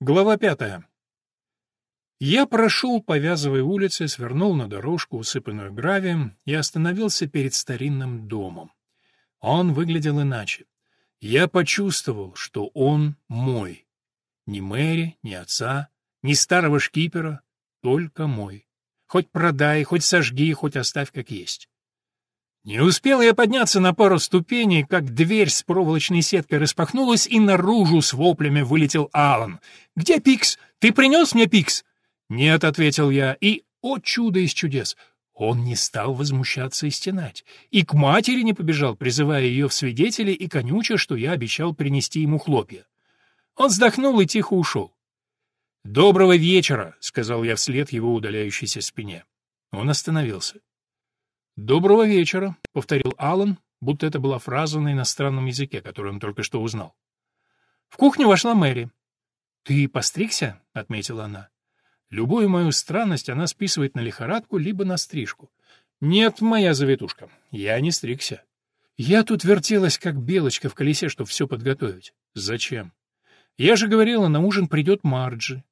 Глава пятая. Я прошел по вязовой улице, свернул на дорожку, усыпанную гравием, и остановился перед старинным домом. Он выглядел иначе. Я почувствовал, что он мой. Ни Мэри, ни отца, ни старого шкипера, только мой. Хоть продай, хоть сожги, хоть оставь как есть. Не успел я подняться на пару ступеней, как дверь с проволочной сеткой распахнулась, и наружу с воплями вылетел Алан. «Где Пикс? Ты принес мне Пикс?» «Нет», — ответил я, и, о чудо из чудес, он не стал возмущаться и стенать, и к матери не побежал, призывая ее в свидетели и конюча, что я обещал принести ему хлопья. Он вздохнул и тихо ушел. «Доброго вечера», — сказал я вслед его удаляющейся спине. Он остановился. «Доброго вечера», — повторил Аллан, будто это была фраза на иностранном языке, которую он только что узнал. В кухню вошла Мэри. «Ты постригся?» — отметила она. Любую мою странность она списывает на лихорадку либо на стрижку. «Нет, моя завитушка, я не стригся. Я тут вертелась, как белочка в колесе, чтобы все подготовить. Зачем? Я же говорила, на ужин придет Марджи.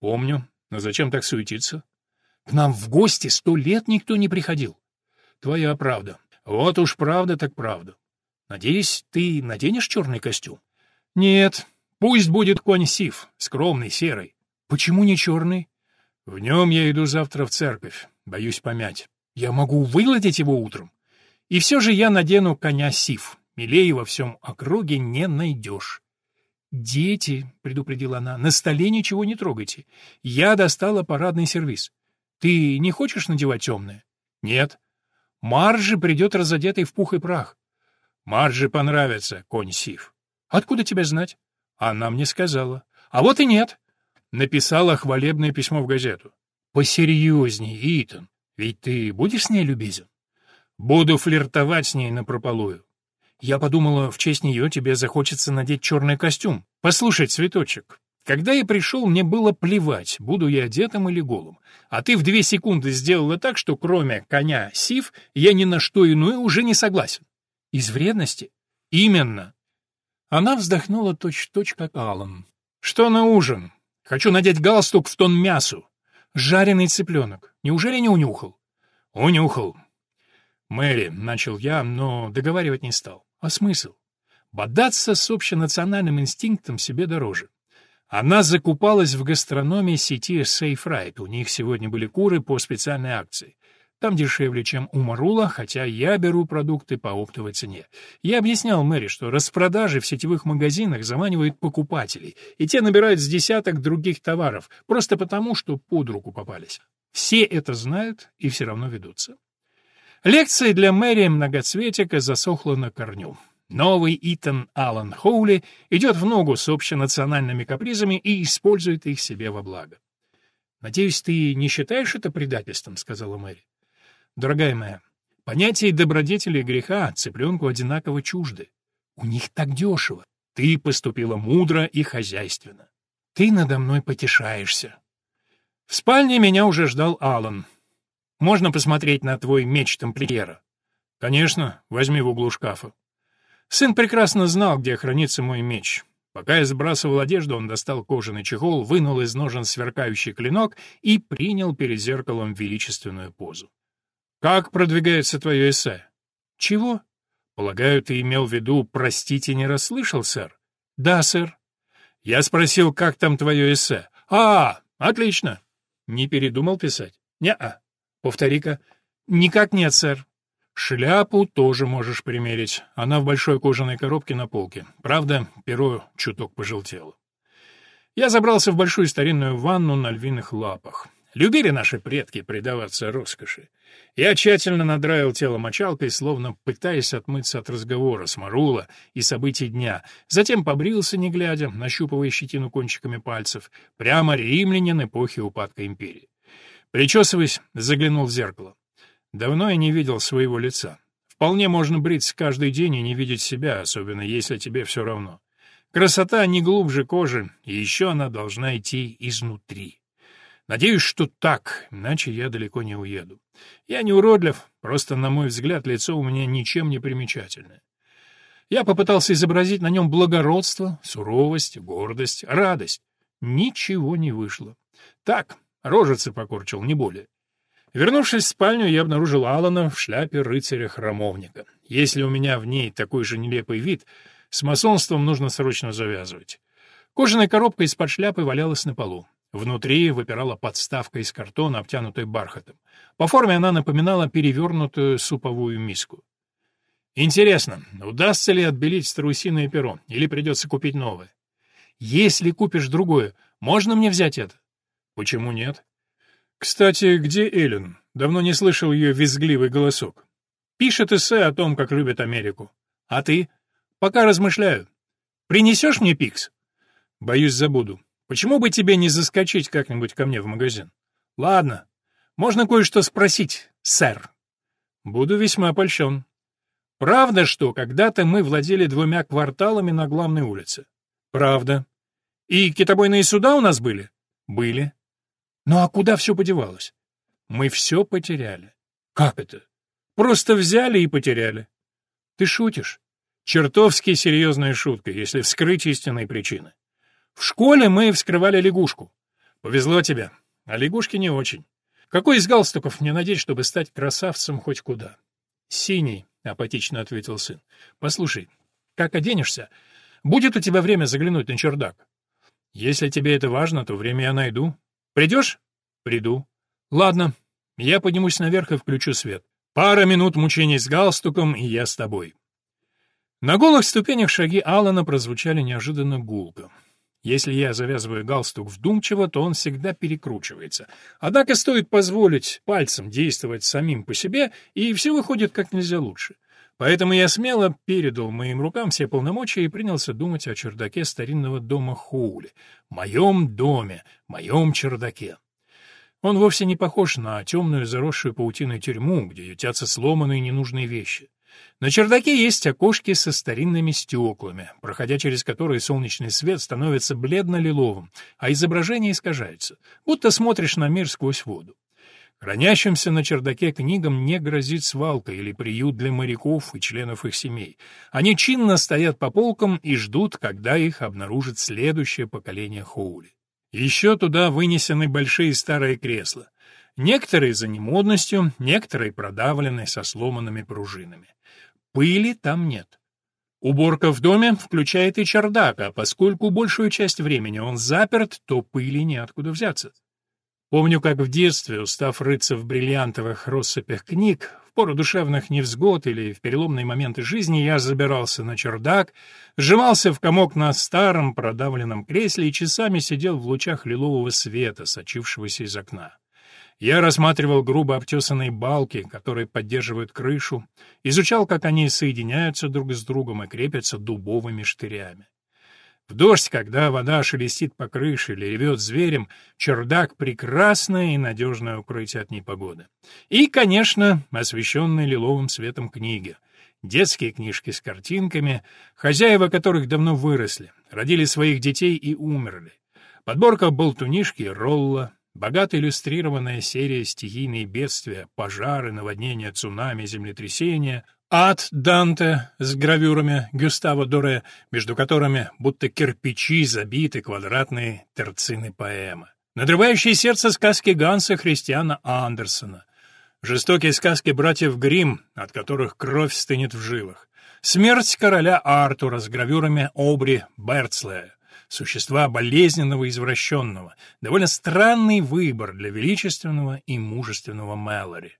Помню, но зачем так суетиться? К нам в гости сто лет никто не приходил. Твоя правда. Вот уж правда так правда. Надеюсь, ты наденешь черный костюм? Нет, пусть будет конь Сив, скромный, серый. Почему не черный? В нем я иду завтра в церковь, боюсь помять. Я могу выладить его утром. И все же я надену коня Сив. Милее во всем округе не найдешь. «Дети», — предупредила она, — «на столе ничего не трогайте. Я достала парадный сервиз. Ты не хочешь надевать темное?» «Нет». Маржи придет разодетый в пух и прах. Маржи понравится, конь Сив. Откуда тебе знать? Она мне сказала. А вот и нет. Написала хвалебное письмо в газету. Посерьезней, Итан. Ведь ты будешь с ней любезен? Буду флиртовать с ней напропалую. Я подумала, в честь нее тебе захочется надеть черный костюм. Послушай, цветочек, когда я пришел, мне было плевать, буду я одетым или голым. А ты в две секунды сделала так, что кроме коня Сив, я ни на что иное уже не согласен. Из вредности? Именно. Она вздохнула точь-в-точь, -точь, как Аллан. Что на ужин? Хочу надеть галстук в тон мясу. Жареный цыпленок. Неужели не унюхал? Унюхал. Мэри, начал я, но договаривать не стал. А смысл? Бодаться с общенациональным инстинктом себе дороже. Она закупалась в гастрономе сети Right. У них сегодня были куры по специальной акции. Там дешевле, чем у Марула, хотя я беру продукты по оптовой цене. Я объяснял Мэри, что распродажи в сетевых магазинах заманивают покупателей, и те набирают с десяток других товаров, просто потому, что под руку попались. Все это знают и все равно ведутся. Лекция для Мэри многоцветика засохла на корню. Новый Итан Аллан Хоули идет в ногу с общенациональными капризами и использует их себе во благо. «Надеюсь, ты не считаешь это предательством?» — сказала Мэри. «Дорогая моя, понятия добродетели и греха цыпленку одинаково чужды. У них так дешево. Ты поступила мудро и хозяйственно. Ты надо мной потешаешься». В спальне меня уже ждал Аллан. «Можно посмотреть на твой меч тамплиера?» «Конечно, возьми в углу шкафа». Сын прекрасно знал, где хранится мой меч. Пока я сбрасывал одежду, он достал кожаный чехол, вынул из ножен сверкающий клинок и принял перед зеркалом величественную позу. «Как продвигается твое эссе?» «Чего?» «Полагаю, ты имел в виду «простите, не расслышал, сэр»?» «Да, сэр». «Я спросил, как там твое эссе?» «А, отлично». «Не передумал писать?» «Не-а». «Повтори-ка». «Никак нет, сэр». Шляпу тоже можешь примерить. Она в большой кожаной коробке на полке. Правда, перо чуток пожелтело. Я забрался в большую старинную ванну на львиных лапах. Любили наши предки предаваться роскоши. Я тщательно надраил тело мочалкой, словно пытаясь отмыться от разговора с Марула и событий дня. Затем побрился, не глядя, нащупывая щетину кончиками пальцев. Прямо римлянин эпохи упадка империи. Причесываясь, заглянул в зеркало. Давно я не видел своего лица. Вполне можно бриться каждый день и не видеть себя, особенно если тебе все равно. Красота не глубже кожи, и еще она должна идти изнутри. Надеюсь, что так, иначе я далеко не уеду. Я не уродлив, просто, на мой взгляд, лицо у меня ничем не примечательное. Я попытался изобразить на нем благородство, суровость, гордость, радость. Ничего не вышло. Так, рожицы покорчил, не более. Вернувшись в спальню, я обнаружил Алана в шляпе рыцаря-храмовника. Если у меня в ней такой же нелепый вид, с масонством нужно срочно завязывать. Кожаная коробка из-под шляпы валялась на полу. Внутри выпирала подставка из картона, обтянутая бархатом. По форме она напоминала перевернутую суповую миску. Интересно, удастся ли отбелить страусиное перо, или придется купить новое? Если купишь другое, можно мне взять это? Почему нет? Кстати, где Эллен? Давно не слышал ее визгливый голосок. Пишет эссе о том, как любит Америку. А ты? Пока размышляю. Принесешь мне пикс? Боюсь, забуду. Почему бы тебе не заскочить как-нибудь ко мне в магазин? Ладно. Можно кое-что спросить, сэр. Буду весьма польщен. Правда, что когда-то мы владели двумя кварталами на главной улице? Правда. И китобойные суда у нас были? Были. Ну а куда все подевалось? Мы все потеряли. Как это? Просто взяли и потеряли. Ты шутишь? Чертовски серьезная шутка, если вскрыть истинные причины. В школе мы вскрывали лягушку. Повезло тебе, а лягушки не очень. Какой из галстуков мне надеть, чтобы стать красавцем хоть куда? Синий, — апатично ответил сын. Послушай, как оденешься, будет у тебя время заглянуть на чердак. Если тебе это важно, то время я найду. Придешь? Приду. Ладно, я поднимусь наверх и включу свет. Пара минут мучений с галстуком, и я с тобой. На голых ступенях шаги Алана прозвучали неожиданно гулко. Если я завязываю галстук вдумчиво, то он всегда перекручивается. Однако стоит позволить пальцам действовать самим по себе, и все выходит как нельзя лучше. Поэтому я смело передал моим рукам все полномочия и принялся думать о чердаке старинного дома Хоули. Моем доме, моем чердаке. Он вовсе не похож на темную заросшую паутиной тюрьму, где ютятся сломанные ненужные вещи. На чердаке есть окошки со старинными стеклами, проходя через которые солнечный свет становится бледно-лиловым, а изображение искажается, будто смотришь на мир сквозь воду. Хранящимся на чердаке книгам не грозит свалка или приют для моряков и членов их семей. Они чинно стоят по полкам и ждут, когда их обнаружит следующее поколение Хоули. Еще туда вынесены большие старые кресла. Некоторые за немодностью, некоторые продавлены со сломанными пружинами. Пыли там нет. Уборка в доме включает и чердак, а поскольку большую часть времени он заперт, то пыли неоткуда взяться. Помню, как в детстве, устав рыться в бриллиантовых россыпях книг, в пору душевных невзгод или в переломные моменты жизни я забирался на чердак, сжимался в комок на старом продавленном кресле и часами сидел в лучах лилового света, сочившегося из окна. Я рассматривал грубо обтесанные балки, которые поддерживают крышу, изучал, как они соединяются друг с другом и крепятся дубовыми штырями. В дождь, когда вода шелестит по крыше или ревет зверем, чердак — прекрасное и надежное укрытие от непогоды. И, конечно, освещенные лиловым светом книги. Детские книжки с картинками, хозяева которых давно выросли, родили своих детей и умерли. Подборка болтунишки Ролла, Богато иллюстрированная серия стихийные бедствия, пожары, наводнения, цунами, землетрясения, ад Данте с гравюрами Гюстава Доре, между которыми будто кирпичи забиты квадратные терцины поэмы. Надрывающие сердце сказки Ганса Христиана Андерсона. Жестокие сказки братьев Гримм, от которых кровь стынет в жилах. Смерть короля Артура с гравюрами Обри Берцлея существа болезненного извращенного, довольно странный выбор для величественного и мужественного Мэлори.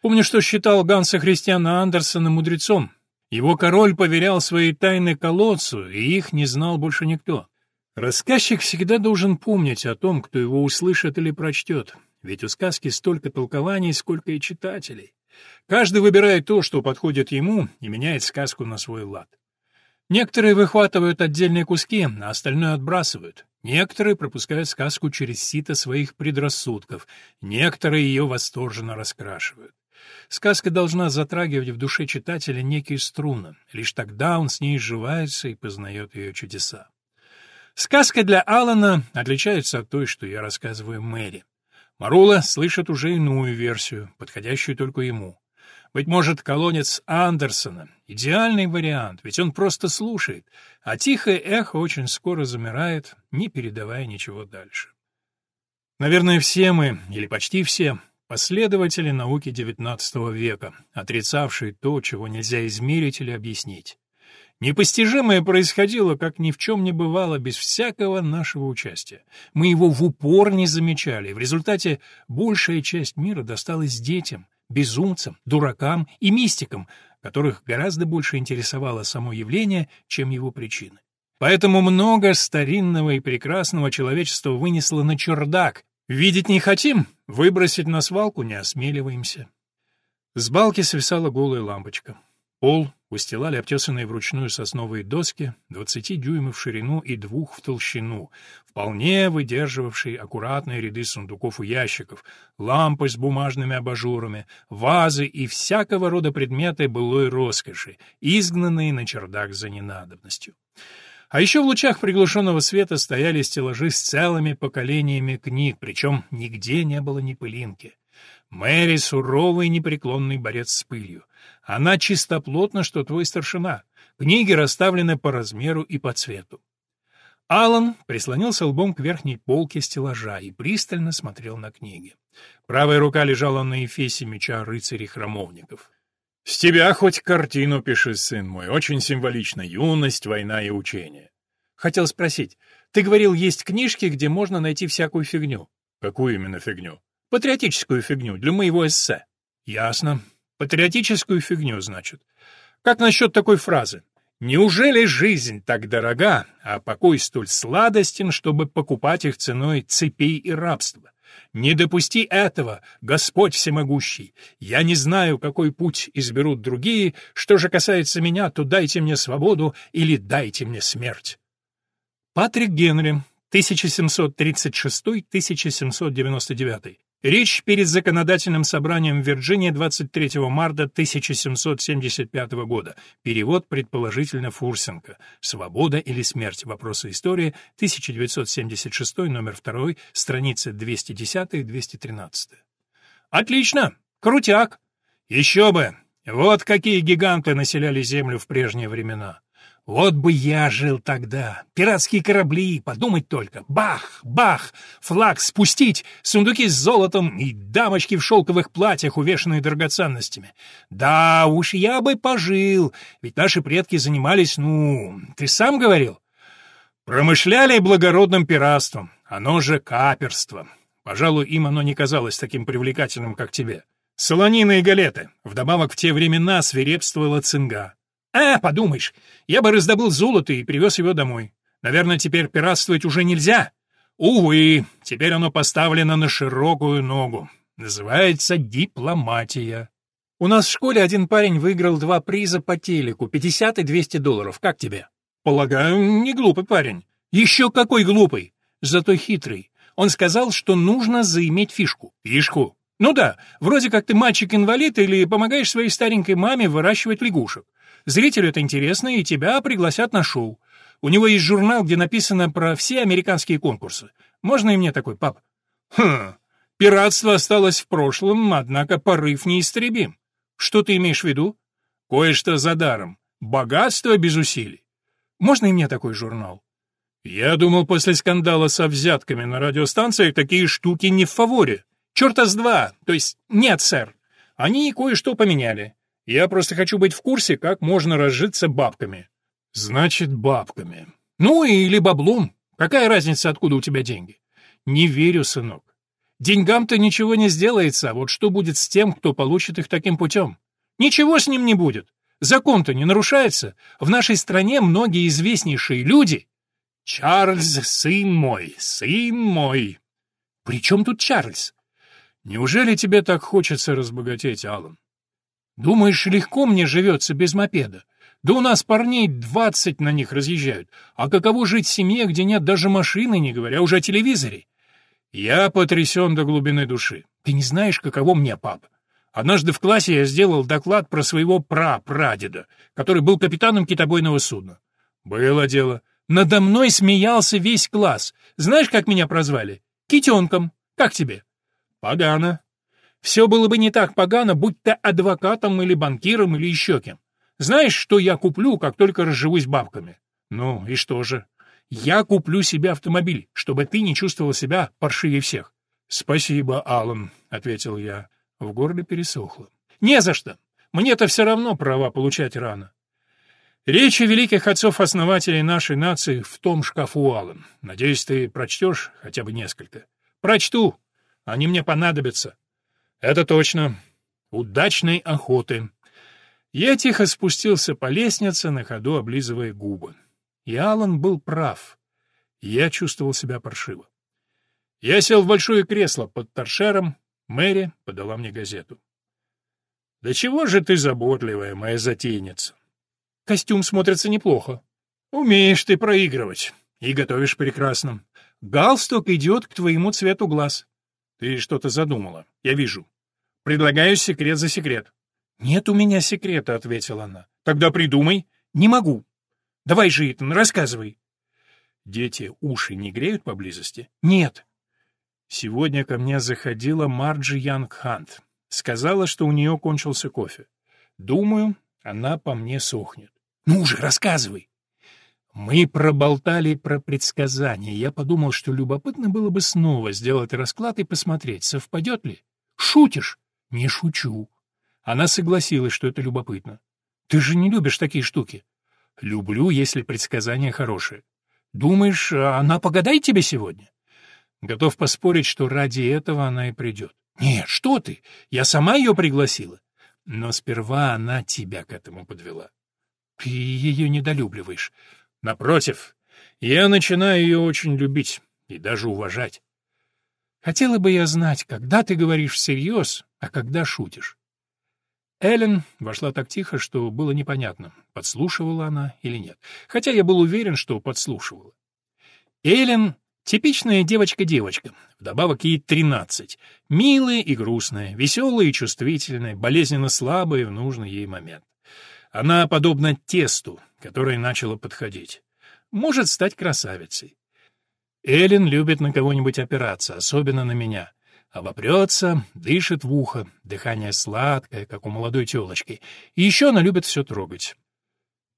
Помню, что считал Ганса Христиана Андерсона мудрецом. Его король поверял свои тайны колодцу, и их не знал больше никто. Рассказчик всегда должен помнить о том, кто его услышит или прочтет, ведь у сказки столько толкований, сколько и читателей. Каждый выбирает то, что подходит ему, и меняет сказку на свой лад. Некоторые выхватывают отдельные куски, а остальное отбрасывают. Некоторые пропускают сказку через сито своих предрассудков, некоторые ее восторженно раскрашивают. Сказка должна затрагивать в душе читателя некие струны, лишь тогда он с ней сживается и познает ее чудеса. Сказка для Алана отличается от той, что я рассказываю Мэри. Марула слышит уже иную версию, подходящую только ему. Быть может, колонец Андерсона — идеальный вариант, ведь он просто слушает, а тихое эхо очень скоро замирает, не передавая ничего дальше. Наверное, все мы, или почти все, последователи науки XIX века, отрицавшие то, чего нельзя измерить или объяснить. Непостижимое происходило, как ни в чем не бывало, без всякого нашего участия. Мы его в упор не замечали, в результате большая часть мира досталась детям, безумцам, дуракам и мистикам, которых гораздо больше интересовало само явление, чем его причины. Поэтому много старинного и прекрасного человечества вынесло на чердак. Видеть не хотим, выбросить на свалку не осмеливаемся. С балки свисала голая лампочка. Пол устилали обтесанные вручную сосновые доски, двадцати дюймов в ширину и двух в толщину, вполне выдерживавшие аккуратные ряды сундуков и ящиков, лампы с бумажными абажурами, вазы и всякого рода предметы былой роскоши, изгнанные на чердак за ненадобностью. А еще в лучах приглушенного света стояли стеллажи с целыми поколениями книг, причем нигде не было ни пылинки. Мэри — суровый непреклонный борец с пылью. Она чистоплотна, что твой старшина. Книги расставлены по размеру и по цвету. Алан прислонился лбом к верхней полке стеллажа и пристально смотрел на книги. Правая рука лежала на эфесе меча рыцарей-храмовников. «С тебя хоть картину пиши, сын мой, очень символично. Юность, война и учение». Хотел спросить, ты говорил, есть книжки, где можно найти всякую фигню. Какую именно фигню? Патриотическую фигню для моего эссе. Ясно. Патриотическую фигню, значит. Как насчет такой фразы? Неужели жизнь так дорога, а покой столь сладостен, чтобы покупать их ценой цепей и рабства? Не допусти этого, Господь всемогущий. Я не знаю, какой путь изберут другие. Что же касается меня, то дайте мне свободу или дайте мне смерть. Патрик Генри, 1736-1799. Речь перед законодательным собранием в Вирджинии 23 марта 1775 года. Перевод предположительно Фурсенко. «Свобода или смерть. Вопросы истории», 1976, номер 2, страницы 210-213. Отлично! Крутяк! Еще бы! Вот какие гиганты населяли Землю в прежние времена. Вот бы я жил тогда! Пиратские корабли, подумать только! Бах! Бах! Флаг спустить, сундуки с золотом и дамочки в шелковых платьях, увешанные драгоценностями. Да уж я бы пожил, ведь наши предки занимались, ну, ты сам говорил? Промышляли благородным пиратством, оно же каперство. Пожалуй, им оно не казалось таким привлекательным, как тебе. Солонины и галеты. Вдобавок в те времена свирепствовала цинга. «А, подумаешь, я бы раздобыл золото и привез его домой. Наверное, теперь пиратствовать уже нельзя. Увы, теперь оно поставлено на широкую ногу. Называется дипломатия. У нас в школе один парень выиграл два приза по телеку, 50 и 200 долларов. Как тебе? Полагаю, не глупый парень. Еще какой глупый, зато хитрый. Он сказал, что нужно заиметь фишку. Фишку? Ну да, вроде как ты мальчик-инвалид или помогаешь своей старенькой маме выращивать лягушек. Зрителю это интересно, и тебя пригласят на шоу. У него есть журнал, где написано про все американские конкурсы. Можно и мне такой, пап? Хм, пиратство осталось в прошлом, однако порыв неистребим. Что ты имеешь в виду? Кое-что за даром. Богатство без усилий. Можно и мне такой журнал? Я думал, после скандала со взятками на радиостанциях такие штуки не в фаворе. Черта с два, то есть нет, сэр. Они кое-что поменяли. Я просто хочу быть в курсе, как можно разжиться бабками. Значит, бабками. Ну или баблом. Какая разница, откуда у тебя деньги? Не верю, сынок. Деньгам-то ничего не сделается, а вот что будет с тем, кто получит их таким путем? Ничего с ним не будет. Закон-то не нарушается. В нашей стране многие известнейшие люди... Чарльз, сын мой, сын мой. При чем тут Чарльз? Неужели тебе так хочется разбогатеть, Аллан? Думаешь, легко мне живется без мопеда? Да у нас парней двадцать на них разъезжают. А каково жить в семье, где нет даже машины, не говоря уже о телевизоре? Я потрясен до глубины души. Ты не знаешь, каково мне, пап. Однажды в классе я сделал доклад про своего прапрадеда, который был капитаном китобойного судна. Было дело. Надо мной смеялся весь класс. Знаешь, как меня прозвали? Китенком. Как тебе? Погано. Все было бы не так погано, будь то адвокатом или банкиром или еще кем. Знаешь, что я куплю, как только разживусь бабками? Ну, и что же? Я куплю себе автомобиль, чтобы ты не чувствовал себя паршивее всех. Спасибо, Аллан, ответил я. В горле пересохло. Не за что. Мне-то все равно права получать рано. Речи великих отцов-основателей нашей нации в том шкафу, Аллан. Надеюсь, ты прочтешь хотя бы несколько. Прочту. Они мне понадобятся. Это точно. Удачной охоты. Я тихо спустился по лестнице, на ходу облизывая губы. И Алан был прав. Я чувствовал себя паршиво. Я сел в большое кресло под торшером, Мэри подала мне газету. «Да чего же ты заботливая, моя затейница?» «Костюм смотрится неплохо». «Умеешь ты проигрывать. И готовишь прекрасно. Галстук идет к твоему цвету глаз». «Ты что-то задумала, я вижу. Предлагаю секрет за секрет». «Нет у меня секрета», — ответила она. «Тогда придумай». «Не могу». «Давай же, Итан, рассказывай». «Дети уши не греют поблизости?» «Нет». Сегодня ко мне заходила Марджи Янг Хант. Сказала, что у нее кончился кофе. Думаю, она по мне сохнет. «Ну же, рассказывай!» Мы проболтали про предсказания. Я подумал, что любопытно было бы снова сделать расклад и посмотреть, совпадет ли. «Шутишь?» «Не шучу». Она согласилась, что это любопытно. «Ты же не любишь такие штуки?» «Люблю, если предсказания хорошие». «Думаешь, она погадает тебе сегодня?» Готов поспорить, что ради этого она и придет. «Нет, что ты! Я сама ее пригласила!» Но сперва она тебя к этому подвела. Ты ее недолюбливаешь. Напротив, я начинаю ее очень любить и даже уважать. Хотела бы я знать, когда ты говоришь всерьез, а когда шутишь. Эллен вошла так тихо, что было непонятно, подслушивала она или нет. Хотя я был уверен, что подслушивала. Эллен — типичная девочка-девочка, вдобавок ей тринадцать. Милая и грустная, веселая и чувствительная, болезненно слабая в нужный ей момент. Она подобна тесту, которое начало подходить. Может стать красавицей. Эллен любит на кого-нибудь опираться, особенно на меня. Обопрется, дышит в ухо, дыхание сладкое, как у молодой телочки. И еще она любит все трогать.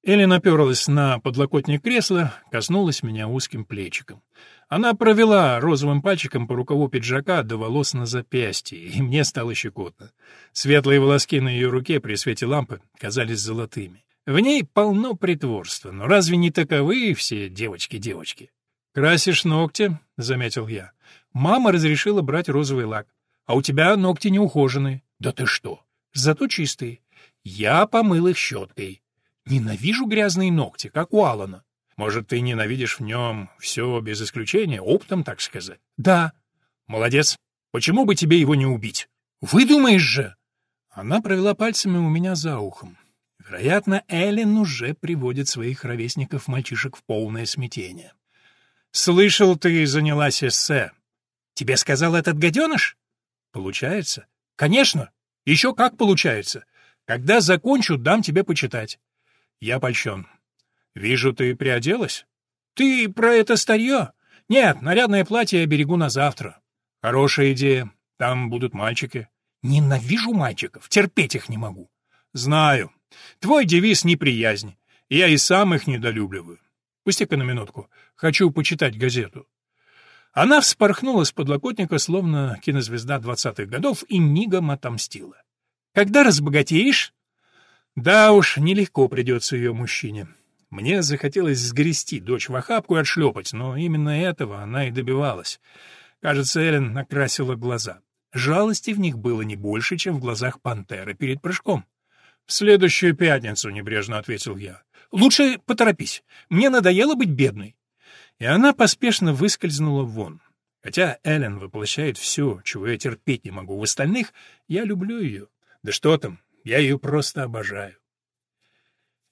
Эллен оперлась на подлокотник кресла, коснулась меня узким плечиком. Она провела розовым пальчиком по рукаву пиджака до волос на запястье, и мне стало щекотно. Светлые волоски на ее руке при свете лампы казались золотыми. В ней полно притворства, но разве не таковы все девочки-девочки? «Красишь ногти?» — заметил я. «Мама разрешила брать розовый лак. А у тебя ногти неухоженные». «Да ты что? Зато чистые. Я помыл их щеткой. Ненавижу грязные ногти, как у Алана. Может, ты ненавидишь в нем все без исключения, оптом, так сказать?» «Да». «Молодец. Почему бы тебе его не убить?» «Вы думаешь же?» Она провела пальцами у меня за ухом. Вероятно, Эллен уже приводит своих ровесников-мальчишек в полное смятение. Слышал, ты занялась эссе. Тебе сказал этот гаденыш? Получается? Конечно. Еще как получается. Когда закончу, дам тебе почитать. Я польщен. Вижу, ты приоделась? Ты про это старье? Нет, нарядное платье я берегу на завтра. Хорошая идея. Там будут мальчики. Ненавижу мальчиков, терпеть их не могу. Знаю. Твой девиз — неприязнь. Я и сам их недолюбливаю. Пусти-ка на минутку. Хочу почитать газету». Она вспорхнула с подлокотника, словно кинозвезда двадцатых годов, и мигом отомстила. «Когда разбогатеешь?» Да уж, нелегко придется ее мужчине. Мне захотелось сгрести дочь в охапку и отшлепать, но именно этого она и добивалась. Кажется, Эллен накрасила глаза. Жалости в них было не больше, чем в глазах пантеры перед прыжком. «В следующую пятницу», — небрежно ответил я. «Лучше поторопись. Мне надоело быть бедной». И она поспешно выскользнула вон. Хотя Эллен воплощает все, чего я терпеть не могу в остальных, я люблю ее. Да что там, я ее просто обожаю.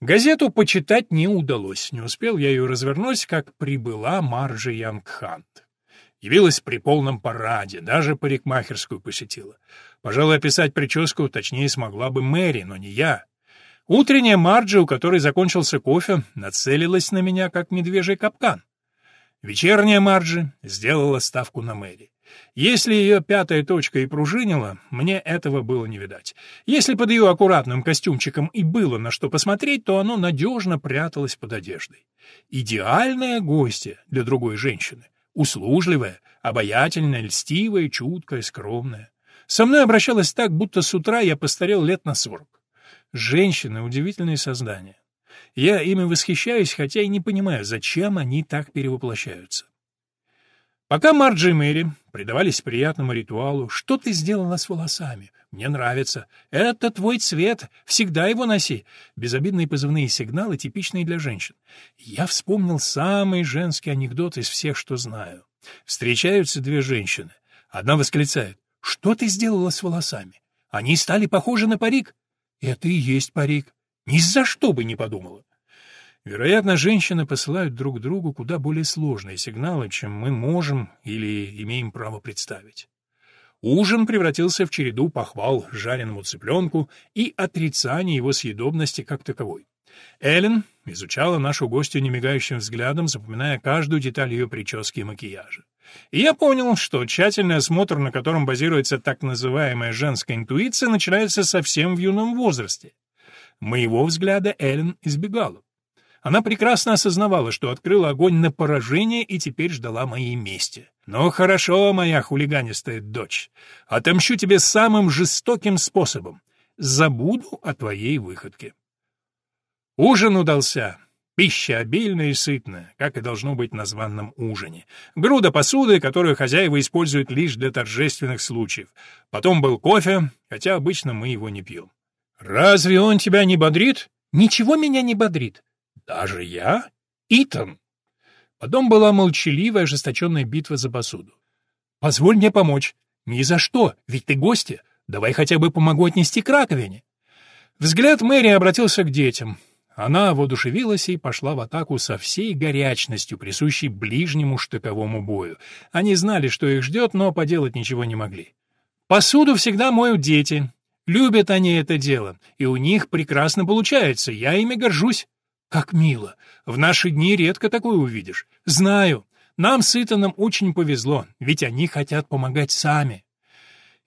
Газету почитать не удалось, не успел я ее развернуть, как прибыла Маржи Янгхант. Явилась при полном параде, даже парикмахерскую посетила. Пожалуй, описать прическу точнее смогла бы Мэри, но не я. Утренняя Марджи, у которой закончился кофе, нацелилась на меня, как медвежий капкан. Вечерняя Марджи сделала ставку на Мэри. Если ее пятая точка и пружинила, мне этого было не видать. Если под ее аккуратным костюмчиком и было на что посмотреть, то оно надежно пряталось под одеждой. Идеальная гостья для другой женщины. Услужливая, обаятельная, льстивая, чуткая, скромная. Со мной обращалась так, будто с утра я постарел лет на сорок. Женщины — удивительные создания. Я ими восхищаюсь, хотя и не понимаю, зачем они так перевоплощаются. Пока Марджи и Мэри предавались приятному ритуалу, что ты сделала с волосами? Мне нравится. Это твой цвет, всегда его носи. Безобидные позывные сигналы, типичные для женщин. Я вспомнил самый женский анекдот из всех, что знаю. Встречаются две женщины. Одна восклицает. «Что ты сделала с волосами? Они стали похожи на парик». «Это и есть парик. Ни за что бы не подумала. Вероятно, женщины посылают друг другу куда более сложные сигналы, чем мы можем или имеем право представить. Ужин превратился в череду похвал жареному цыпленку и отрицания его съедобности как таковой. Эллен изучала нашу гостью немигающим взглядом, запоминая каждую деталь ее прически и макияжа. И я понял, что тщательный осмотр, на котором базируется так называемая женская интуиция, начинается совсем в юном возрасте. Моего взгляда Эллен избегала. Она прекрасно осознавала, что открыла огонь на поражение и теперь ждала моей мести. «Ну хорошо, моя хулиганистая дочь, отомщу тебе самым жестоким способом. Забуду о твоей выходке». Ужин удался. Пища обильная и сытная, как и должно быть на званном ужине. Груда посуды, которую хозяева используют лишь для торжественных случаев. Потом был кофе, хотя обычно мы его не пьем. «Разве он тебя не бодрит?» «Ничего меня не бодрит». «Даже я? Итан?» Потом была молчаливая, ожесточенная битва за посуду. «Позволь мне помочь». «Ни за что, ведь ты гостья. Давай хотя бы помогу отнести к раковине». Взгляд Мэри обратился к детям. Она воодушевилась и пошла в атаку со всей горячностью, присущей ближнему штыковому бою. Они знали, что их ждет, но поделать ничего не могли. «Посуду всегда моют дети. Любят они это дело, и у них прекрасно получается, я ими горжусь. Как мило. В наши дни редко такое увидишь. Знаю. Нам с Итаном очень повезло, ведь они хотят помогать сами.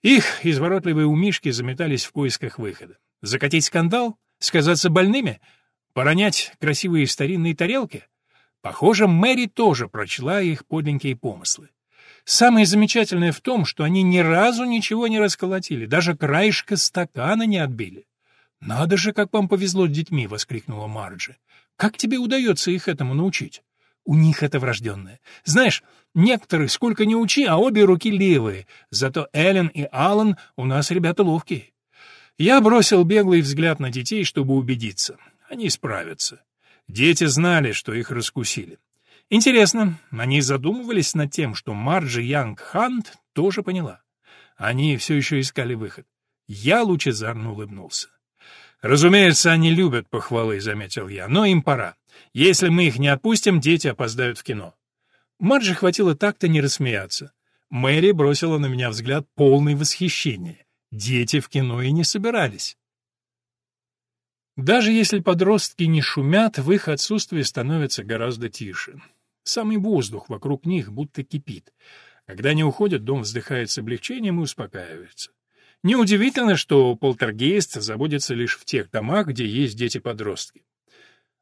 Их изворотливые умишки заметались в поисках выхода. Закатить скандал? Сказаться больными? Поронять красивые старинные тарелки? Похоже, Мэри тоже прочла их подленькие помыслы. Самое замечательное в том, что они ни разу ничего не расколотили, даже краешка стакана не отбили. «Надо же, как вам повезло с детьми!» — воскликнула Марджи. «Как тебе удается их этому научить?» «У них это врожденное. Знаешь, некоторых сколько ни учи, а обе руки левые. Зато Эллен и Аллан у нас ребята ловкие». Я бросил беглый взгляд на детей, чтобы убедиться. Они справятся. Дети знали, что их раскусили. Интересно, они задумывались над тем, что Марджи Янг Хант тоже поняла. Они все еще искали выход. Я лучезарно улыбнулся. «Разумеется, они любят похвалы», — заметил я, — «но им пора. Если мы их не отпустим, дети опоздают в кино». Марджи хватило так-то не рассмеяться. Мэри бросила на меня взгляд полный восхищения. Дети в кино и не собирались. Даже если подростки не шумят, в их отсутствии становится гораздо тише. Самый воздух вокруг них будто кипит. Когда они уходят, дом вздыхает с облегчением и успокаивается. Неудивительно, что полтергейст заботится лишь в тех домах, где есть дети-подростки.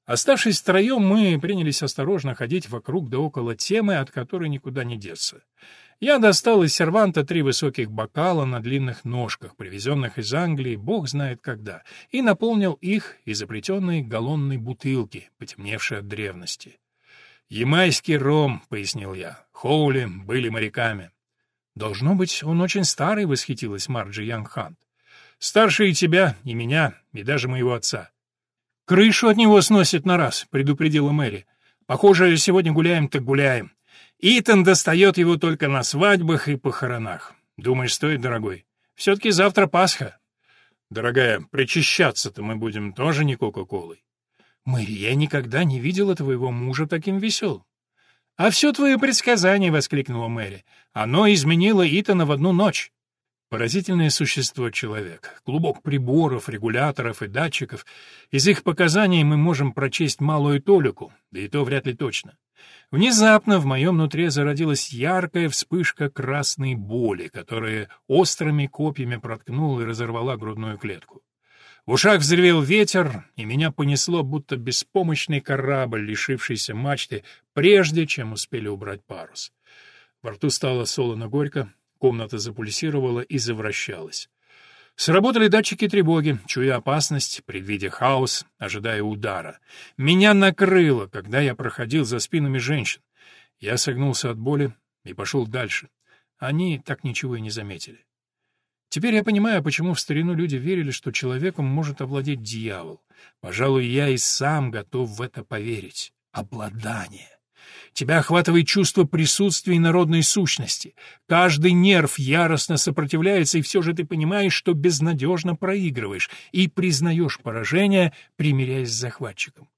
Оставшись втроем, мы принялись осторожно ходить вокруг да около темы, от которой никуда не деться. Я достал из серванта три высоких бокала на длинных ножках, привезенных из Англии, бог знает когда, и наполнил их из оплетенной галлонной бутылки, потемневшей от древности. «Ямайский ром», — пояснил я, — «Хоули были моряками». «Должно быть, он очень старый», — восхитилась Марджи Янгхант. «Старше и тебя, и меня, и даже моего отца». «Крышу от него сносит на раз», — предупредила Мэри. «Похоже, сегодня гуляем так гуляем. Итан достает его только на свадьбах и похоронах. Думаешь, стоит, дорогой? Все-таки завтра Пасха. Дорогая, причащаться-то мы будем тоже не Кока-Колой. Мэри, я никогда не видела твоего мужа таким веселым. «А все твое предсказание!» — воскликнула Мэри. «Оно изменило Итана в одну ночь». Поразительное существо человек. Клубок приборов, регуляторов и датчиков. Из их показаний мы можем прочесть малую толику, да и то вряд ли точно. Внезапно в моем нутре зародилась яркая вспышка красной боли, которая острыми копьями проткнула и разорвала грудную клетку. В ушах взревел ветер, и меня понесло, будто беспомощный корабль, лишившийся мачты, прежде чем успели убрать парус. Во рту стало солоно-горько, Комната запульсировала и завращалась. Сработали датчики тревоги, чуя опасность, предвидя хаос, ожидая удара. Меня накрыло, когда я проходил за спинами женщин. Я согнулся от боли и пошел дальше. Они так ничего и не заметили. Теперь я понимаю, почему в старину люди верили, что человеком может овладеть дьявол. Пожалуй, я и сам готов в это поверить. Обладание. Тебя охватывает чувство присутствия народной сущности. Каждый нерв яростно сопротивляется, и все же ты понимаешь, что безнадежно проигрываешь, и признаешь поражение, примиряясь с захватчиком.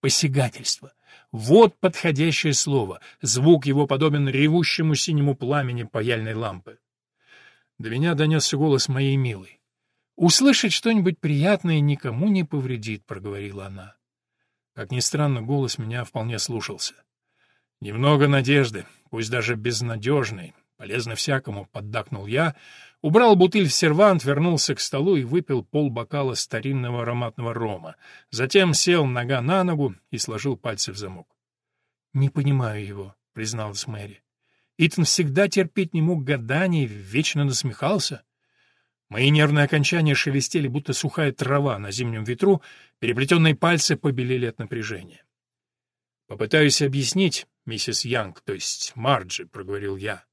Посягательство. Вот подходящее слово. Звук его подобен ревущему синему пламени паяльной лампы. До меня донесся голос моей милой. «Услышать что-нибудь приятное никому не повредит», — проговорила она. Как ни странно, голос меня вполне слушался. Немного надежды, пусть даже безнадежной, полезно всякому, поддакнул я, убрал бутыль в сервант, вернулся к столу и выпил полбокала старинного ароматного рома. Затем сел нога на ногу и сложил пальцы в замок. «Не понимаю его», — призналась Мэри. «Итан всегда терпеть не мог гаданий, вечно насмехался». Мои нервные окончания шелестели, будто сухая трава на зимнем ветру, переплетенные пальцы побелели от напряжения. Попытаюсь объяснить, миссис Янг, то есть Марджи, проговорил я.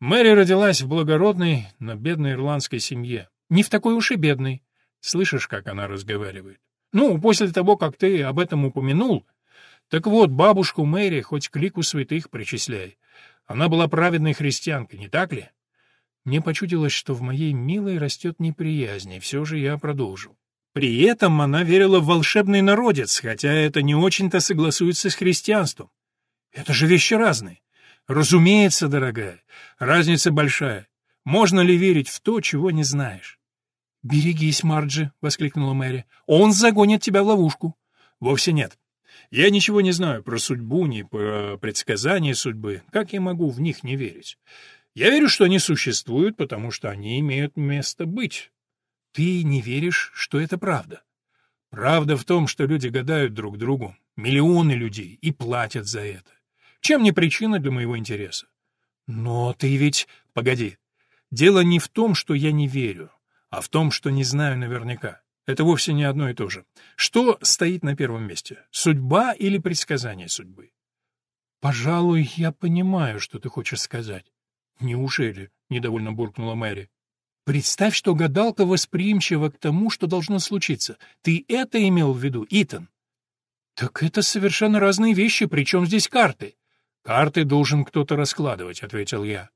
Мэри родилась в благородной, но бедной ирландской семье. Не в такой уж и бедной. Слышишь, как она разговаривает? Ну, после того, как ты об этом упомянул. Так вот, бабушку Мэри хоть к лику святых причисляй. Она была праведной христианкой, не так ли? Мне почудилось, что в моей милой растет неприязнь, и все же я продолжил. При этом она верила в волшебный народец, хотя это не очень-то согласуется с христианством. Это же вещи разные. Разумеется, дорогая, разница большая. Можно ли верить в то, чего не знаешь? «Берегись, Марджи!» — воскликнула Мэри. «Он загонит тебя в ловушку». «Вовсе нет. Я ничего не знаю про судьбу, ни про предсказания судьбы. Как я могу в них не верить? Я верю, что они существуют, потому что они имеют место быть. Ты не веришь, что это правда? Правда в том, что люди гадают друг другу, миллионы людей, и платят за это. Чем не причина для моего интереса? Но ты ведь... Погоди. Дело не в том, что я не верю, а в том, что не знаю наверняка. Это вовсе не одно и то же. Что стоит на первом месте? Судьба или предсказание судьбы? Пожалуй, я понимаю, что ты хочешь сказать. Неужели? Недовольно буркнула Мэри. Представь, что гадалка восприимчива к тому, что должно случиться. Ты это имел в виду, Итан? Так это совершенно разные вещи, причем здесь карты. Карты должен кто-то раскладывать, ответил я.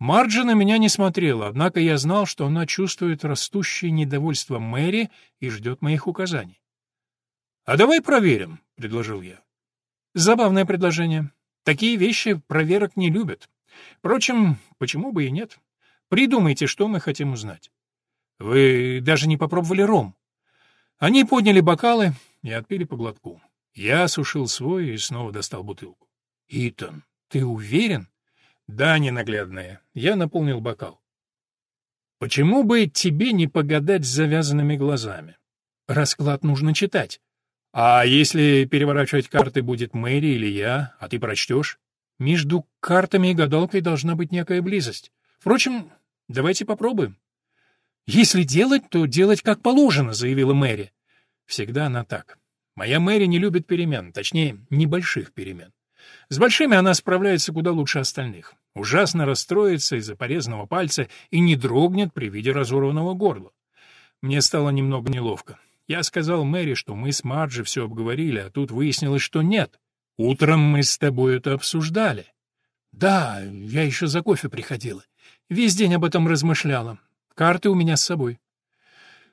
Марджи на меня не смотрела, однако я знал, что она чувствует растущее недовольство Мэри и ждет моих указаний. «А давай проверим», — предложил я. Забавное предложение. Такие вещи проверок не любят. Впрочем, почему бы и нет? Придумайте, что мы хотим узнать. Вы даже не попробовали ром. Они подняли бокалы и отпили по глотку. Я осушил свой и снова достал бутылку. Итан, ты уверен? Да, ненаглядная. Я наполнил бокал. Почему бы тебе не погадать с завязанными глазами? Расклад нужно читать. А если переворачивать карты будет Мэри или я, а ты прочтешь? Между картами и гадалкой должна быть некая близость. Впрочем, Давайте попробуем. Если делать, то делать как положено, заявила Мэри. Всегда она так. Моя Мэри не любит перемен, точнее, небольших перемен. С большими она справляется куда лучше остальных. Ужасно расстроится из-за порезанного пальца и не дрогнет при виде разорванного горла. Мне стало немного неловко. Я сказал Мэри, что мы с Марджи все обговорили, а тут выяснилось, что нет. Утром мы с тобой это обсуждали. Да, я еще за кофе приходила. Весь день об этом размышляла. Карты у меня с собой.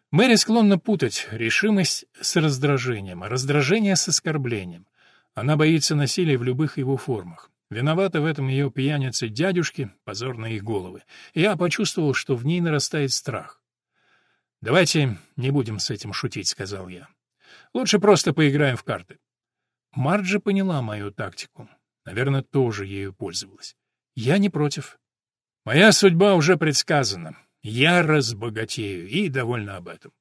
Мэри склонна путать решимость с раздражением, а раздражение с оскорблением. Она боится насилия в любых его формах. Виноваты в этом ее пьяницы дядюшки, позор на их головы. Я почувствовал, что в ней нарастает страх. «Давайте не будем с этим шутить», — сказал я. «Лучше просто поиграем в карты». Марджи поняла мою тактику. Наверное, тоже ею пользовалась. Я не против. Моя судьба уже предсказана. Я разбогатею, и довольна об этом.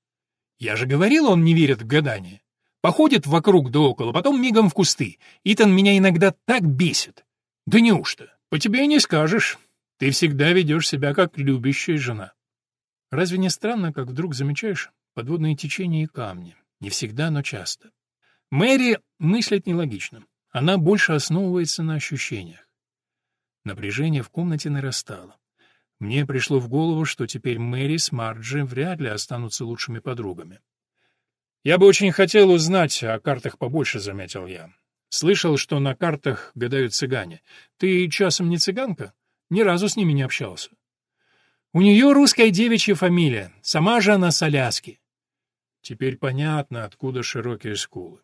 Я же говорил, он не верит в гадания. Походит вокруг да около, потом мигом в кусты. Итан меня иногда так бесит. Да неужто? По тебе и не скажешь. Ты всегда ведешь себя как любящая жена. Разве не странно, как вдруг замечаешь подводные течения и камни? Не всегда, но часто. Мэри мыслит нелогично. Она больше основывается на ощущениях. Напряжение в комнате нарастало. Мне пришло в голову, что теперь Мэри с Марджи вряд ли останутся лучшими подругами. «Я бы очень хотел узнать о картах побольше», — заметил я. «Слышал, что на картах гадают цыгане. Ты часом не цыганка? Ни разу с ними не общался». «У нее русская девичья фамилия. Сама же она с Аляски». Теперь понятно, откуда широкие скулы.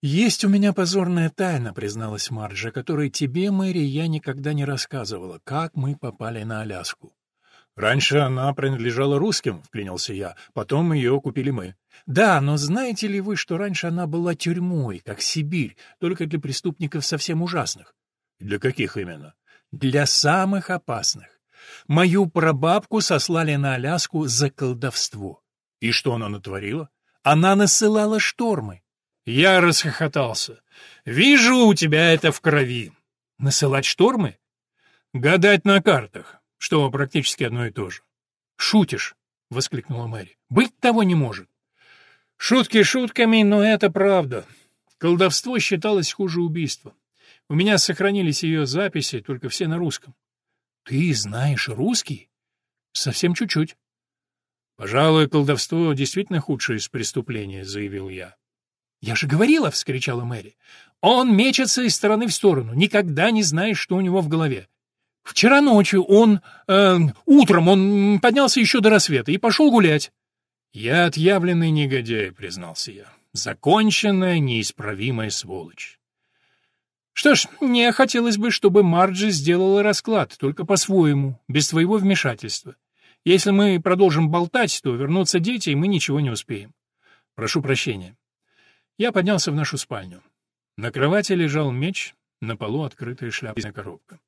«Есть у меня позорная тайна», — призналась Марджа, «которой тебе, Мэри, я никогда не рассказывала, как мы попали на Аляску». «Раньше она принадлежала русским», — вклинился я, «потом ее купили мы». «Да, но знаете ли вы, что раньше она была тюрьмой, как Сибирь, только для преступников совсем ужасных?» «Для каких именно?» «Для самых опасных. Мою прабабку сослали на Аляску за колдовство». «И что она натворила?» «Она насылала штормы». Я расхохотался. «Вижу, у тебя это в крови. Насылать штормы? Гадать на картах, что практически одно и то же». «Шутишь?» — воскликнула Мэри. «Быть того не может». «Шутки шутками, но это правда. Колдовство считалось хуже убийства. У меня сохранились ее записи, только все на русском». «Ты знаешь русский?» «Совсем чуть-чуть». «Пожалуй, колдовство действительно худшее из преступлений», — заявил я. «Я же говорила!» — вскричала Мэри. «Он мечется из стороны в сторону, никогда не знаешь, что у него в голове. Вчера ночью он... Э, утром он поднялся еще до рассвета и пошел гулять». «Я отъявленный негодяй», — признался я. «Законченная, неисправимая сволочь». «Что ж, мне хотелось бы, чтобы Марджи сделала расклад, только по-своему, без твоего вмешательства. Если мы продолжим болтать, то вернутся дети, и мы ничего не успеем. Прошу прощения. Я поднялся в нашу спальню. На кровати лежал меч, на полу открытая шляпная коробка.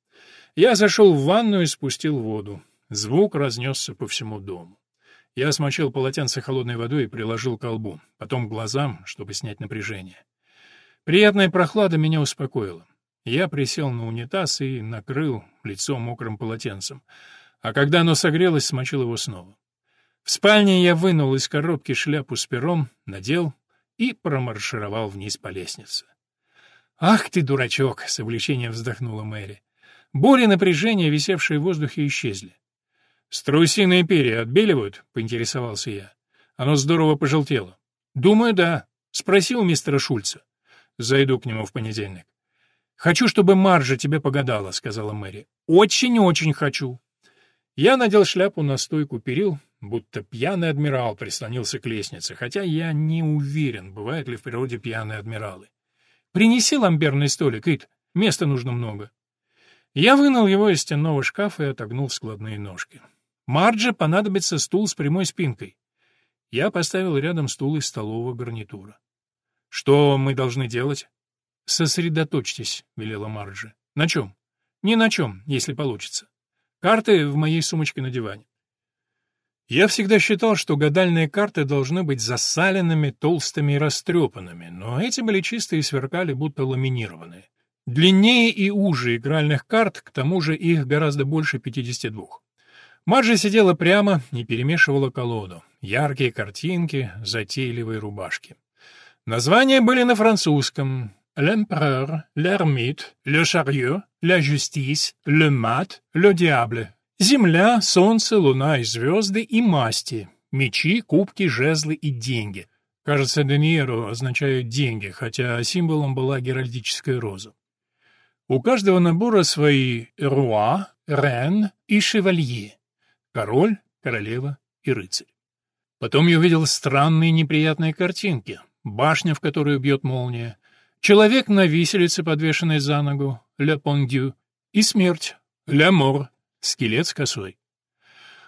Я зашел в ванну и спустил воду. Звук разнесся по всему дому. Я смочил полотенце холодной водой и приложил к колбу, потом к глазам, чтобы снять напряжение. Приятная прохлада меня успокоила. Я присел на унитаз и накрыл лицо мокрым полотенцем, а когда оно согрелось, смочил его снова. В спальне я вынул из коробки шляпу с пером, надел и промаршировал вниз по лестнице. «Ах ты, дурачок!» — с облегчением вздохнула Мэри. Боли и напряжения, висевшие в воздухе, исчезли. «Страусиные перья отбеливают?» — поинтересовался я. Оно здорово пожелтело. «Думаю, да. Спроси у мистера Шульца. Зайду к нему в понедельник». «Хочу, чтобы Маржа тебе погадала», — сказала Мэри. «Очень-очень хочу». Я надел шляпу на стойку перил, будто пьяный адмирал прислонился к лестнице, хотя я не уверен, бывают ли в природе пьяные адмиралы. «Принеси ламберный столик, Ит, места нужно много». Я вынул его из стенного шкафа и отогнул складные ножки. Марджи понадобится стул с прямой спинкой. Я поставил рядом стул из столового гарнитура. «Что мы должны делать?» «Сосредоточьтесь», — велела Марджи. «На чем?» «Ни на чем, если получится. Карты в моей сумочке на диване. Я всегда считал, что гадальные карты должны быть засаленными, толстыми и растрепанными, но эти были чистые и сверкали, будто ламинированные. Длиннее и уже игральных карт, к тому же их гораздо больше 52. Маджи сидела прямо и перемешивала колоду. Яркие картинки, затейливые рубашки. Названия были на французском. «L'Empereur», «L'Ermite», «Le Chariot», «La Justice», «Le Mat», «Le Diable», Земля, солнце, луна и звезды и масти, мечи, кубки, жезлы и деньги. Кажется, Деньеро означают деньги, хотя символом была геральдическая роза. У каждого набора свои руа, рен и шевалье. Король, королева и рыцарь. Потом я увидел странные неприятные картинки. Башня, в которую бьет молния, Человек на виселице, подвешенный за ногу, «le pendu», и смерть, «la mort», скелет с косой.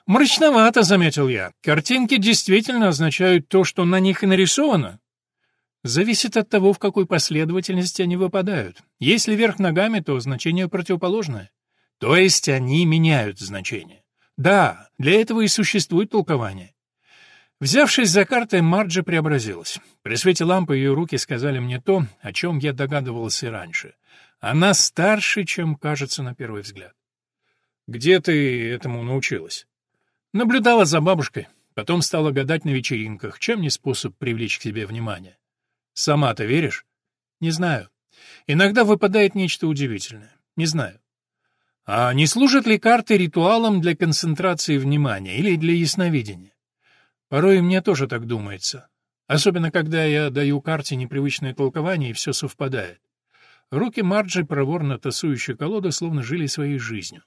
«Мрачновато», — заметил я. «Картинки действительно означают то, что на них и нарисовано». Зависит от того, в какой последовательности они выпадают. Если вверх ногами, то значение противоположное. То есть они меняют значение. Да, для этого и существует толкование. Взявшись за карты, Марджи преобразилась. При свете лампы ее руки сказали мне то, о чем я догадывался раньше. Она старше, чем кажется на первый взгляд. «Где ты этому научилась?» Наблюдала за бабушкой, потом стала гадать на вечеринках, чем не способ привлечь к себе внимание. Сама-то веришь? Не знаю. Иногда выпадает нечто удивительное. Не знаю. А не служат ли карты ритуалом для концентрации внимания или для ясновидения? Порой мне тоже так думается. Особенно, когда я даю карте непривычное толкование, и все совпадает. Руки Марджи, проворно тасующие колоду, словно жили своей жизнью.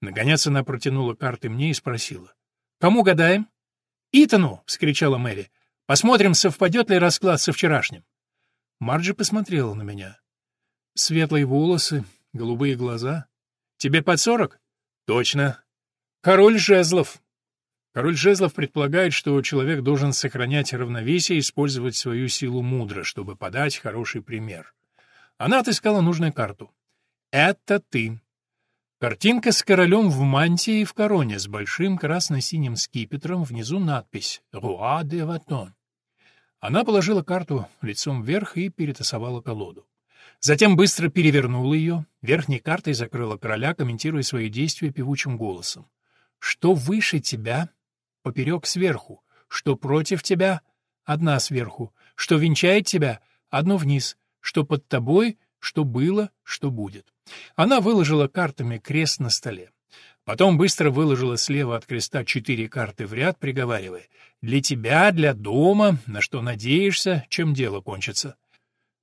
Наконец она протянула карты мне и спросила. «Кому гадаем?» «Итану!» — вскричала Мэри. «Посмотрим, совпадет ли расклад со вчерашним». Марджи посмотрела на меня. Светлые волосы, голубые глаза. «Тебе под сорок?» «Точно. Король жезлов». Король жезлов предполагает, что человек должен сохранять равновесие и использовать свою силу мудро, чтобы подать хороший пример. Она отыскала нужную карту. «Это ты. Картинка с королем в мантии и в короне с большим красно-синим скипетром, внизу надпись «Руа де Ватон». Она положила карту лицом вверх и перетасовала колоду. Затем быстро перевернула ее, верхней картой закрыла короля, комментируя свои действия певучим голосом. «Что выше тебя, поперек сверху, что против тебя, одна сверху, что венчает тебя, одно вниз, что под тобой, что было, что будет». Она выложила картами крест на столе. Потом быстро выложила слева от креста четыре карты в ряд, приговаривая «Для тебя, для дома, на что надеешься, чем дело кончится».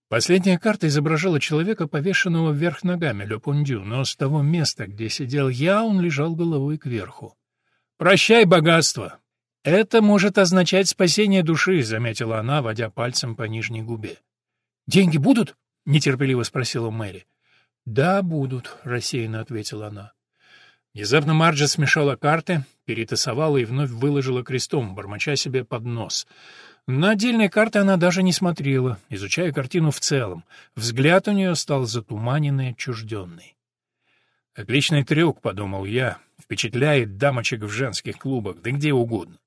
Последняя карта изображала человека, повешенного вверх ногами, Ле но с того места, где сидел я, он лежал головой кверху. «Прощай, богатство!» «Это может означать спасение души», — заметила она, водя пальцем по нижней губе. «Деньги будут?» — нетерпеливо спросила Мэри. «Да, будут», — рассеянно ответила она. Внезапно Марджа смешала карты, перетасовала и вновь выложила крестом, бормоча себе под нос. На отдельные карты она даже не смотрела, изучая картину в целом. Взгляд у нее стал затуманенный, отчужденный. «Отличный трюк», — подумал я, — «впечатляет дамочек в женских клубах, да где угодно.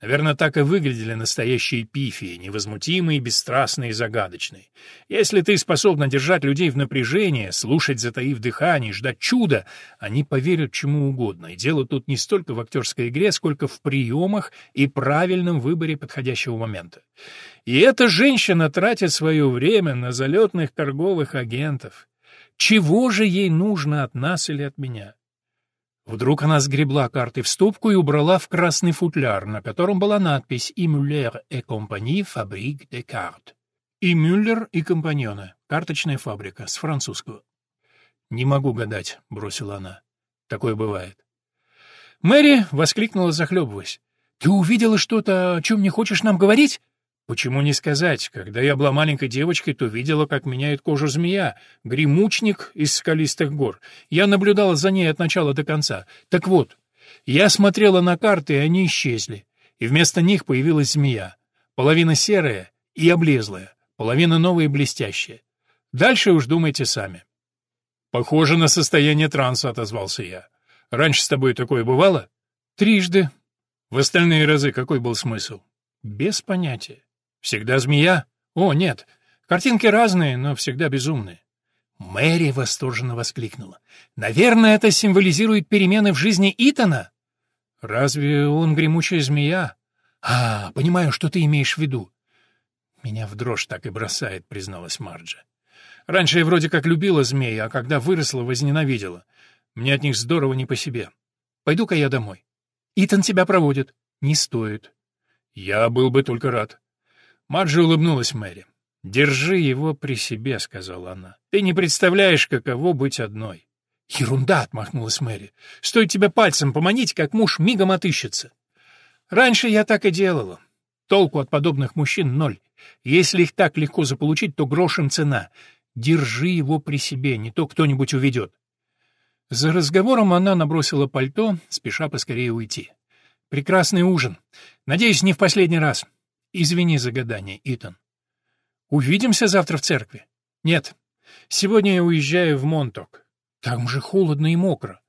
Наверное, так и выглядели настоящие пифии, невозмутимые, бесстрастные и загадочные. Если ты способна держать людей в напряжении, слушать, затаив дыхание, ждать чуда, они поверят чему угодно. И дело тут не столько в актерской игре, сколько в приемах и правильном выборе подходящего момента. И эта женщина тратит свое время на залетных торговых агентов. Чего же ей нужно от нас или от меня? Вдруг она сгребла карты в стопку и убрала в красный футляр, на котором была надпись «И Мюллер и компании фабрик де карт». «И Мюллер и компаньоны. Карточная фабрика. С французского». «Не могу гадать», — бросила она. «Такое бывает». Мэри воскликнула, захлебываясь. «Ты увидела что-то, о чем не хочешь нам говорить?» Почему не сказать? Когда я была маленькой девочкой, то видела, как меняет кожу змея, гремучник из скалистых гор. Я наблюдала за ней от начала до конца. Так вот, я смотрела на карты, и они исчезли. И вместо них появилась змея. Половина серая и облезлая, половина новая и блестящая. Дальше уж думайте сами. «Похоже на состояние транса», — отозвался я. «Раньше с тобой такое бывало?» «Трижды». «В остальные разы какой был смысл?» «Без понятия. Всегда змея? О, нет. Картинки разные, но всегда безумные. Мэри восторженно воскликнула. «Наверное, это символизирует перемены в жизни Итана?» «Разве он гремучая змея?» «А, понимаю, что ты имеешь в виду». «Меня в дрожь так и бросает», — призналась Марджа. «Раньше я вроде как любила змей, а когда выросла, возненавидела. Мне от них здорово не по себе. Пойду-ка я домой. Итан тебя проводит». «Не стоит». «Я был бы только рад». Марджи улыбнулась Мэри. «Держи его при себе», — сказала она. «Ты не представляешь, каково быть одной». «Ерунда!» — отмахнулась Мэри. «Стоит тебя пальцем поманить, как муж мигом отыщется». «Раньше я так и делала. Толку от подобных мужчин ноль. Если их так легко заполучить, то грошем цена. Держи его при себе, не то кто-нибудь уведет. За разговором она набросила пальто, спеша поскорее уйти. «Прекрасный ужин. Надеюсь, не в последний раз. Извини за гадание, Итан. Увидимся завтра в церкви?» «Нет. Сегодня я уезжаю в Монток. Там же холодно и мокро.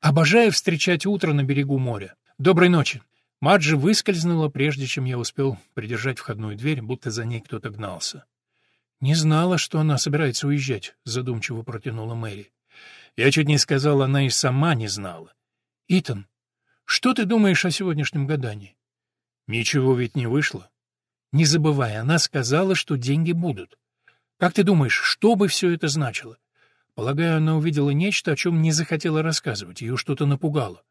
Обожаю встречать утро на берегу моря. Доброй ночи». Маджи выскользнула, прежде чем я успел придержать входную дверь, будто за ней кто-то гнался. «Не знала, что она собирается уезжать», — задумчиво протянула Мэри. Я чуть не сказал, она и сама не знала. «Итан, что ты думаешь о сегодняшнем гадании?» «Ничего ведь не вышло». «Не забывай, она сказала, что деньги будут. Как ты думаешь, что бы все это значило?» Полагаю, она увидела нечто, о чем не захотела рассказывать, ее что-то напугало.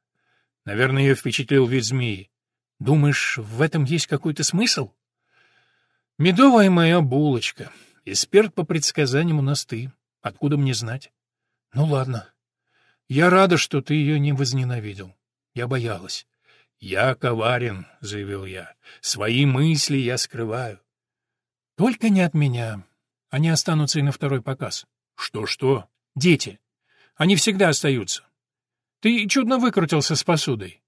Наверное, ее впечатлил вид змеи. Думаешь, в этом есть какой-то смысл? Медовая моя булочка. Эксперт по предсказаниям у нас ты. Откуда мне знать? Ну ладно. Я рада, что ты ее не возненавидел. Я боялась. Я коварен, заявил я. Свои мысли я скрываю. Только не от меня. Они останутся и на второй показ. Что-что? Дети. Они всегда остаются. Ты чудно выкрутился с посудой.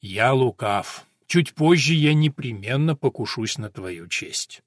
Я лукав. Чуть позже я непременно покушусь на твою честь.